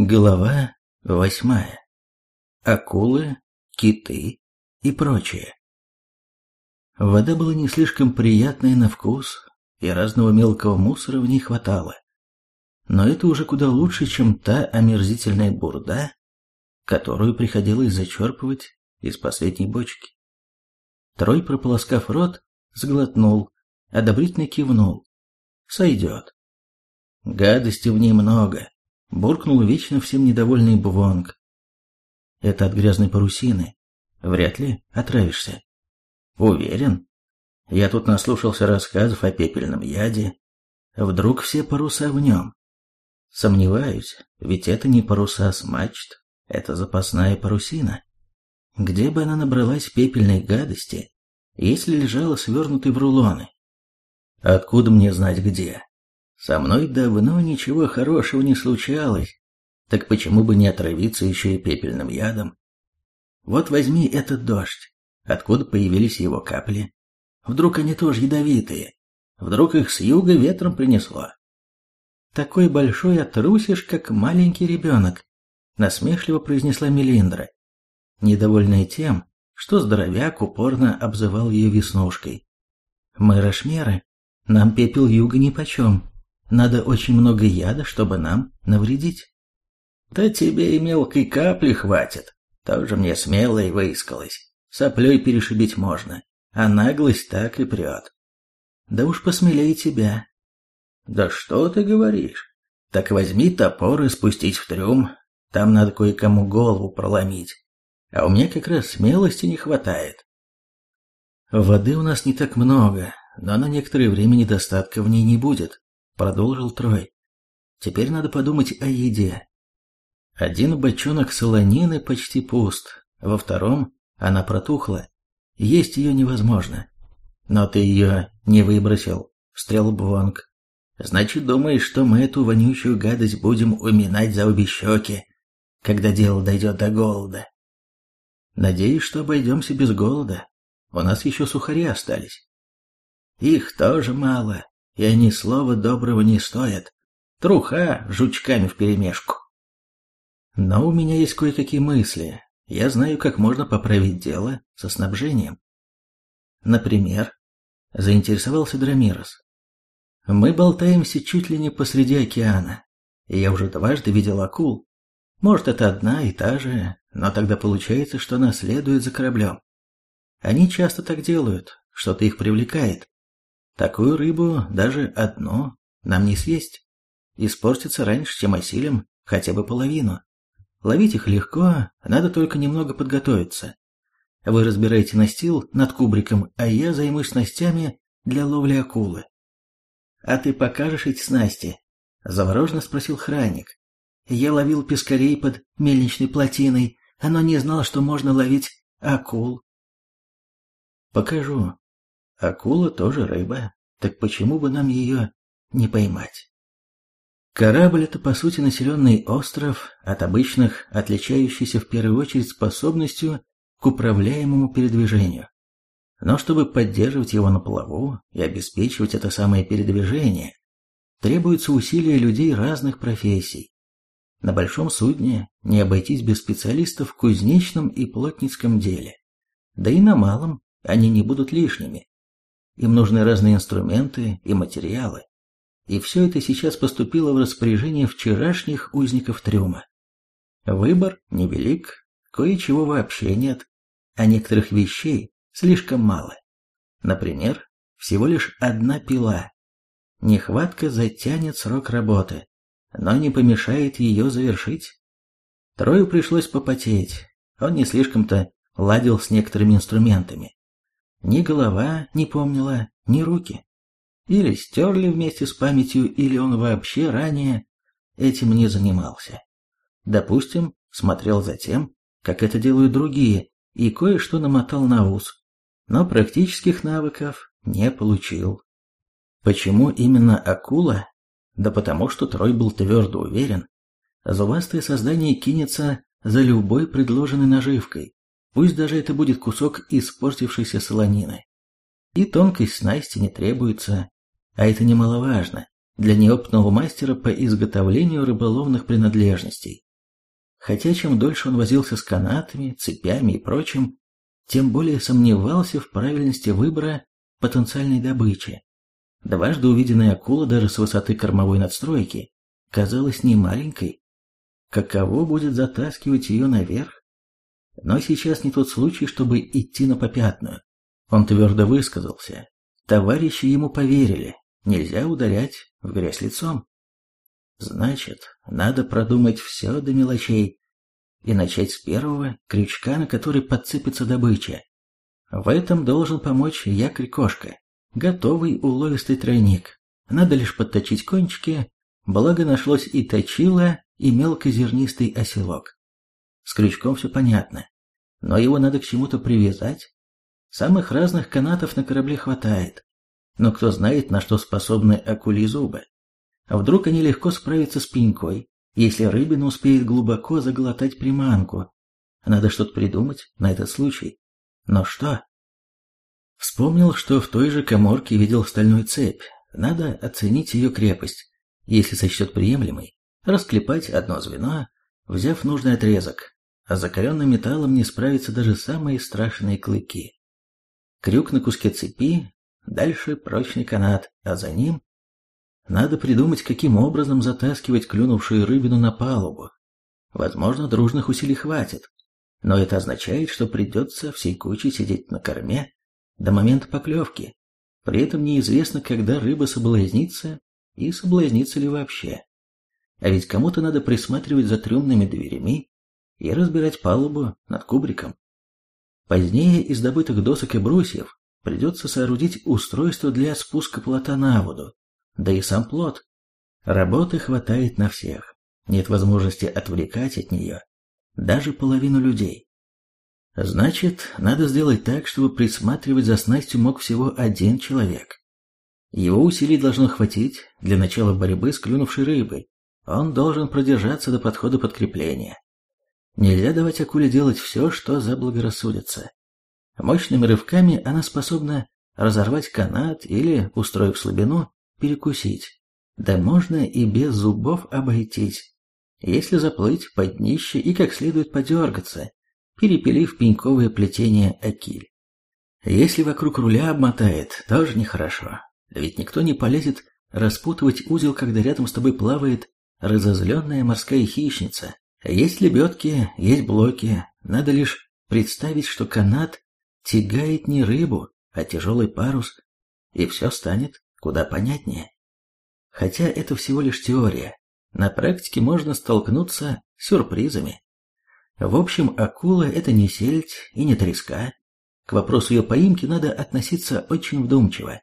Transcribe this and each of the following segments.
Глава восьмая. Акулы, киты и прочее. Вода была не слишком приятная на вкус, и разного мелкого мусора в ней хватало. Но это уже куда лучше, чем та омерзительная бурда, которую приходилось зачерпывать из последней бочки. Трой, прополоскав рот, сглотнул, одобрительно кивнул. Сойдет. Гадости в ней много, буркнул вечно всем недовольный Бувонг. Это от грязной парусины. Вряд ли отравишься. Уверен? Я тут наслушался рассказов о пепельном яде. Вдруг все паруса в нем? Сомневаюсь, ведь это не паруса с мачт, это запасная парусина. Где бы она набралась пепельной гадости, если лежала свернутой в рулоны? Откуда мне знать где? Со мной давно ничего хорошего не случалось, так почему бы не отравиться еще и пепельным ядом? Вот возьми этот дождь. Откуда появились его капли? Вдруг они тоже ядовитые? Вдруг их с юга ветром принесло? Такой большой отрусишь, как маленький ребенок, насмешливо произнесла Мелиндра, недовольная тем, что здоровяк упорно обзывал ее веснушкой. Мы рашмеры, нам пепел юга нипочем. Надо очень много яда, чтобы нам навредить. Да тебе и мелкой капли хватит. Тоже мне смело и выискалась. Соплей перешибить можно, а наглость так и прет. Да уж посмелее тебя. Да что ты говоришь? Так возьми топор и спустить в трюм. Там надо кое-кому голову проломить. А у меня как раз смелости не хватает. Воды у нас не так много, но на некоторое время недостатка в ней не будет продолжил Трой. Теперь надо подумать о еде. Один бочонок солонины почти пуст, во втором она протухла. Есть ее невозможно. Но ты ее не выбросил, встрял Бвонг. Значит, думаешь, что мы эту вонючую гадость будем уминать за обе щеки, когда дело дойдет до голода? Надеюсь, что обойдемся без голода. У нас еще сухари остались. Их тоже мало, и они слова доброго не стоят. Труха жучками вперемешку. Но у меня есть кое-какие мысли. Я знаю, как можно поправить дело со снабжением. Например, заинтересовался Драмирос. Мы болтаемся чуть ли не посреди океана, и я уже дважды видел акул. Может, это одна и та же, но тогда получается, что она следует за кораблем. Они часто так делают, что-то их привлекает. Такую рыбу, даже одну, нам не съесть. Испортится раньше, чем осилим хотя бы половину. Ловить их легко, надо только немного подготовиться. Вы разбираете настил над кубриком, а я займусь снастями для ловли акулы. А ты покажешь эти снасти? Завороженно спросил хранник. Я ловил пескарей под мельничной плотиной, но не знал, что можно ловить акул. Покажу, Акула тоже рыба, так почему бы нам ее не поймать? Корабль – это, по сути, населенный остров, от обычных, отличающийся в первую очередь способностью к управляемому передвижению. Но чтобы поддерживать его на плаву и обеспечивать это самое передвижение, требуются усилия людей разных профессий. На большом судне не обойтись без специалистов в кузнечном и плотницком деле. Да и на малом они не будут лишними. Им нужны разные инструменты и материалы. И все это сейчас поступило в распоряжение вчерашних узников трюма. Выбор невелик, кое-чего вообще нет, а некоторых вещей слишком мало. Например, всего лишь одна пила. Нехватка затянет срок работы, но не помешает ее завершить. Трою пришлось попотеть, он не слишком-то ладил с некоторыми инструментами. Ни голова не помнила, ни руки. Или стерли вместе с памятью, или он вообще ранее этим не занимался. Допустим, смотрел за тем, как это делают другие, и кое-что намотал на ус, но практических навыков не получил. Почему именно акула? Да потому что Трой был твердо уверен, зубастое создание кинется за любой предложенной наживкой, Пусть даже это будет кусок испортившейся солонины. И тонкость снасти не требуется, а это немаловажно для неопытного мастера по изготовлению рыболовных принадлежностей. Хотя чем дольше он возился с канатами, цепями и прочим, тем более сомневался в правильности выбора потенциальной добычи. Дважды увиденная акула даже с высоты кормовой надстройки казалась не маленькой. Каково будет затаскивать ее наверх? Но сейчас не тот случай, чтобы идти на попятную. Он твердо высказался. Товарищи ему поверили. Нельзя ударять в грязь лицом. Значит, надо продумать все до мелочей и начать с первого крючка, на который подцепится добыча. В этом должен помочь якорь-кошка, готовый уловистый тройник. Надо лишь подточить кончики, благо нашлось и точило, и мелкозернистый оселок. С крючком все понятно, но его надо к чему-то привязать. Самых разных канатов на корабле хватает, но кто знает, на что способны акули зубы. А вдруг они легко справятся с пенькой, если рыбина успеет глубоко заглотать приманку. Надо что-то придумать на этот случай. Но что? Вспомнил, что в той же коморке видел стальную цепь. Надо оценить ее крепость. Если сочтет приемлемой, расклепать одно звено, взяв нужный отрезок. А закаленным металлом не справятся даже самые страшные клыки. Крюк на куске цепи, дальше прочный канат, а за ним надо придумать, каким образом затаскивать клюнувшую рыбину на палубу. Возможно, дружных усилий хватит, но это означает, что придется всей кучей сидеть на корме до момента поклевки. При этом неизвестно, когда рыба соблазнится и соблазнится ли вообще. А ведь кому-то надо присматривать за трюмными дверями и разбирать палубу над кубриком. Позднее из добытых досок и брусьев придется соорудить устройство для спуска плота на воду, да и сам плод. Работы хватает на всех. Нет возможности отвлекать от нее даже половину людей. Значит, надо сделать так, чтобы присматривать за снастью мог всего один человек. Его усилий должно хватить для начала борьбы с клюнувшей рыбой. Он должен продержаться до подхода подкрепления. Нельзя давать акуле делать все, что заблагорассудится. Мощными рывками она способна разорвать канат или, устроив слабину, перекусить. Да можно и без зубов обойтись, если заплыть под днище и как следует подергаться, перепилив пеньковое плетение акиль. Если вокруг руля обмотает, тоже нехорошо. Ведь никто не полезет распутывать узел, когда рядом с тобой плавает разозленная морская хищница. Есть лебедки, есть блоки, надо лишь представить, что канат тягает не рыбу, а тяжелый парус, и все станет куда понятнее. Хотя это всего лишь теория, на практике можно столкнуться с сюрпризами. В общем, акула – это не сельдь и не треска. К вопросу ее поимки надо относиться очень вдумчиво.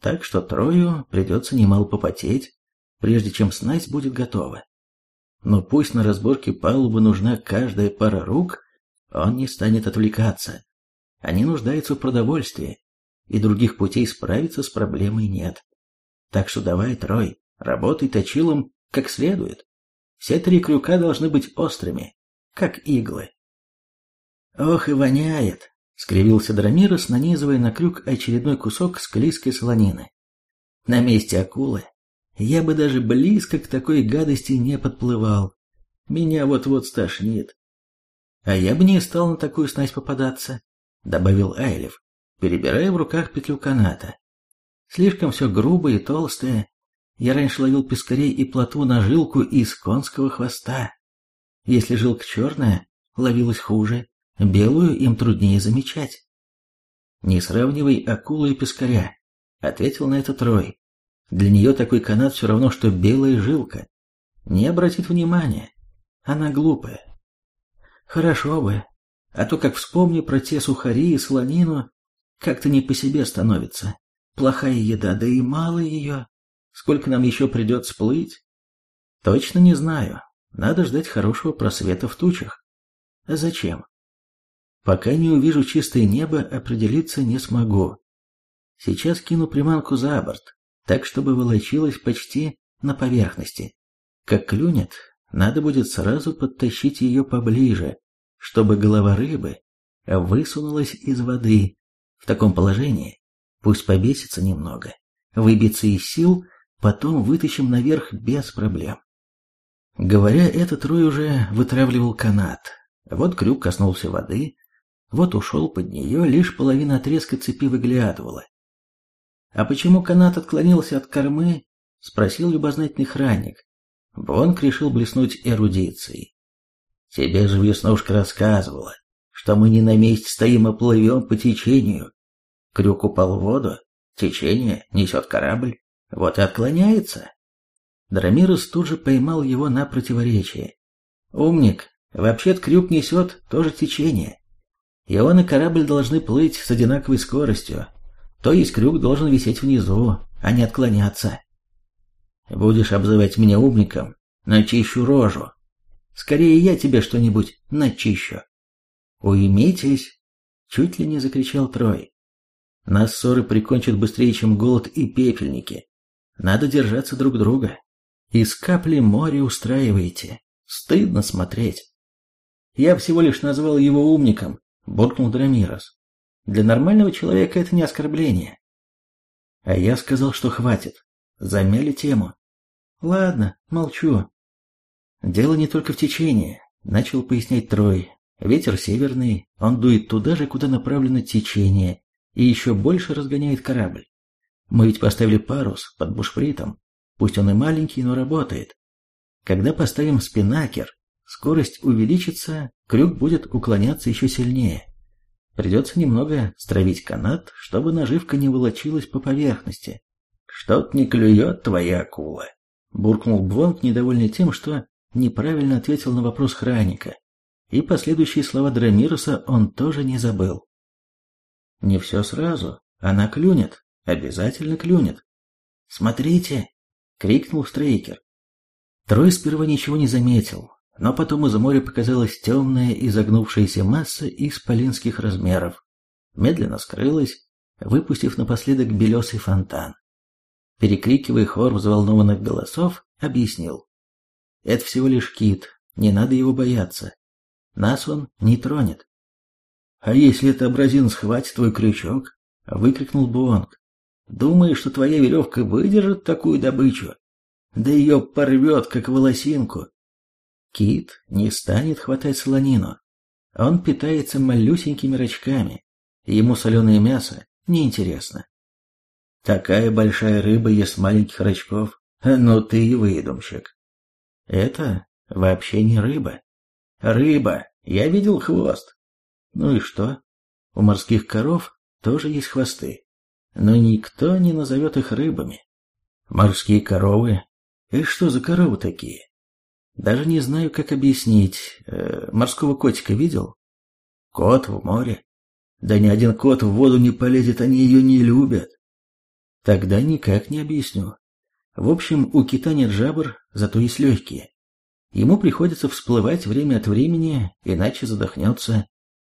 Так что Трою придется немало попотеть, прежде чем снасть будет готова. Но пусть на разборке палубы нужна каждая пара рук, он не станет отвлекаться. Они нуждаются в продовольствии, и других путей справиться с проблемой нет. Так что давай, Трой, работай точилом как следует. Все три крюка должны быть острыми, как иглы. Ох и воняет, скривился Драмирос, нанизывая на крюк очередной кусок склизкой солонины. На месте акулы я бы даже близко к такой гадости не подплывал. Меня вот-вот стошнит. А я бы не стал на такую снасть попадаться, добавил Айлев перебирая в руках петлю каната. Слишком все грубое и толстое. Я раньше ловил пескарей и плотву на жилку из конского хвоста. Если жилка черная, ловилась хуже, белую им труднее замечать. «Не сравнивай акулу и пескаря», — ответил на это Трой. «Для нее такой канат все равно, что белая жилка. Не обратит внимания. Она глупая». «Хорошо бы. А то, как вспомню про те сухари и слонину, как-то не по себе становится. Плохая еда, да и мало ее. Сколько нам еще придется плыть? Точно не знаю. Надо ждать хорошего просвета в тучах. А зачем? Пока не увижу чистое небо, определиться не смогу. Сейчас кину приманку за борт, так чтобы волочилась почти на поверхности. Как клюнет, надо будет сразу подтащить ее поближе, чтобы голова рыбы высунулась из воды в таком положении пусть побесится немного, выбиться из сил, потом вытащим наверх без проблем. Говоря это, Трой уже вытравливал канат. Вот крюк коснулся воды, вот ушел под нее, лишь половина отрезка цепи выглядывала. «А почему канат отклонился от кормы?» — спросил любознательный хранник. Бонк решил блеснуть эрудицией. «Тебе же Веснушка рассказывала, что мы не на месте стоим, а плывем по течению. Крюк упал в воду, течение несет корабль, вот и отклоняется». Драмирос тут же поймал его на противоречие. «Умник, вообще-то крюк несет тоже течение. И он и корабль должны плыть с одинаковой скоростью, то есть крюк должен висеть внизу, а не отклоняться. Будешь обзывать меня умником, начищу рожу. Скорее я тебе что-нибудь начищу. Уймитесь, чуть ли не закричал Трой. Нас ссоры прикончат быстрее, чем голод и пепельники. Надо держаться друг друга. Из капли море устраиваете. Стыдно смотреть. Я всего лишь назвал его умником, буркнул Драмирос. Для нормального человека это не оскорбление. А я сказал, что хватит. Замяли тему. Ладно, молчу. Дело не только в течении, начал пояснять Трой. Ветер северный, он дует туда же, куда направлено течение, и еще больше разгоняет корабль. Мы ведь поставили парус под бушпритом. Пусть он и маленький, но работает. Когда поставим спинакер, скорость увеличится, крюк будет уклоняться еще сильнее. Придется немного стравить канат, чтобы наживка не волочилась по поверхности. «Что-то не клюет твоя акула», — буркнул Бвонг, недовольный тем, что неправильно ответил на вопрос храника. И последующие слова Драмируса он тоже не забыл. «Не все сразу. Она клюнет. Обязательно клюнет. Смотрите!» — крикнул Стрейкер. Трой сперва ничего не заметил, но потом из моря показалась темная изогнувшаяся масса исполинских размеров. Медленно скрылась, выпустив напоследок белесый фонтан. Перекрикивая хор взволнованных голосов, объяснил. Это всего лишь кит, не надо его бояться. Нас он не тронет. А если это абразин схватит твой крючок? Выкрикнул Буонг. Думаешь, что твоя веревка выдержит такую добычу? Да ее порвет, как волосинку. Кит не станет хватать слонину. Он питается малюсенькими рачками. Ему соленое мясо неинтересно. Такая большая рыба ест маленьких рачков. Ну ты и выдумщик. Это вообще не рыба. Рыба. Я видел хвост. Ну и что? У морских коров тоже есть хвосты. Но никто не назовет их рыбами. Морские коровы? И что за коровы такие? Даже не знаю, как объяснить. Э, морского котика видел? Кот в море. Да ни один кот в воду не полезет, они ее не любят. Тогда никак не объясню. В общем, у кита нет жабр, зато есть легкие. Ему приходится всплывать время от времени, иначе задохнется.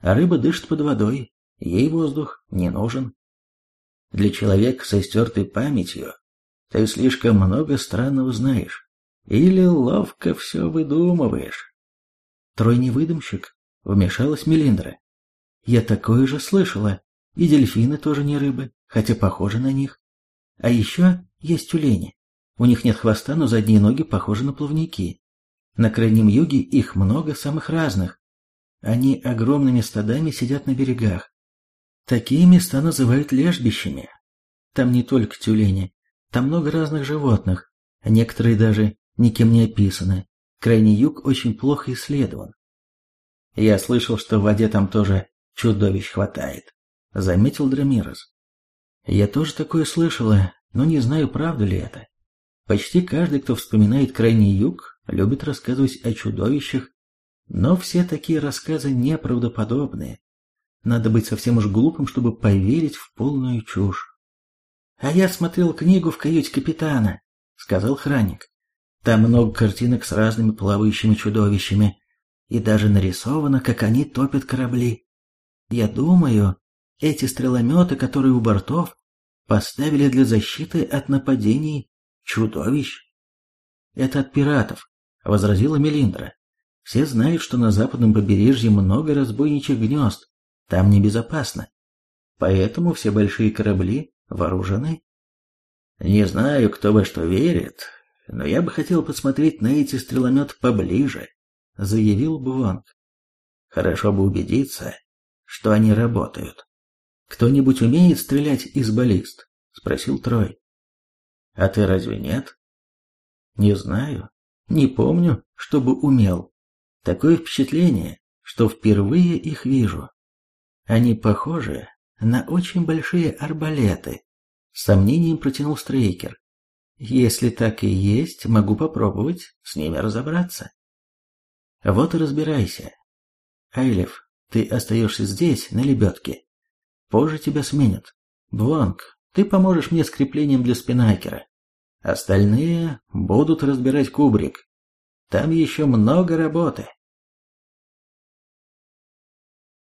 А рыба дышит под водой, ей воздух не нужен. Для человека со стертой памятью ты слишком много странного знаешь. Или ловко все выдумываешь? Трой выдумщик, вмешалась Мелиндра. Я такое же слышала. И дельфины тоже не рыбы, хотя похожи на них. А еще есть тюлени. У них нет хвоста, но задние ноги похожи на плавники. На крайнем юге их много самых разных. Они огромными стадами сидят на берегах. Такие места называют лежбищами. Там не только тюлени, там много разных животных, некоторые даже никем не описаны. Крайний юг очень плохо исследован. Я слышал, что в воде там тоже чудовищ хватает, заметил Драмирос. Я тоже такое слышала, но не знаю, правда ли это. Почти каждый, кто вспоминает Крайний Юг, любит рассказывать о чудовищах, но все такие рассказы неправдоподобные. Надо быть совсем уж глупым, чтобы поверить в полную чушь. «А я смотрел книгу в каюте капитана», — сказал храник. Там много картинок с разными плавающими чудовищами, и даже нарисовано, как они топят корабли. Я думаю, эти стрелометы, которые у бортов, поставили для защиты от нападений чудовищ. Это от пиратов, возразила Мелиндра. Все знают, что на западном побережье много разбойничьих гнезд, там небезопасно. Поэтому все большие корабли вооружены. Не знаю, кто во что верит, но я бы хотел посмотреть на эти стрелометы поближе, заявил Буванг. Хорошо бы убедиться, что они работают. Кто-нибудь умеет стрелять из баллист? спросил Трой. А ты разве нет? Не знаю, не помню, чтобы умел. Такое впечатление, что впервые их вижу. Они похожи на очень большие арбалеты. С сомнением протянул Стрейкер. Если так и есть, могу попробовать с ними разобраться. Вот и разбирайся. Айлев, ты остаешься здесь, на лебедке. Позже тебя сменят. Бланк, ты поможешь мне с креплением для спинакера. Остальные будут разбирать кубрик. Там еще много работы.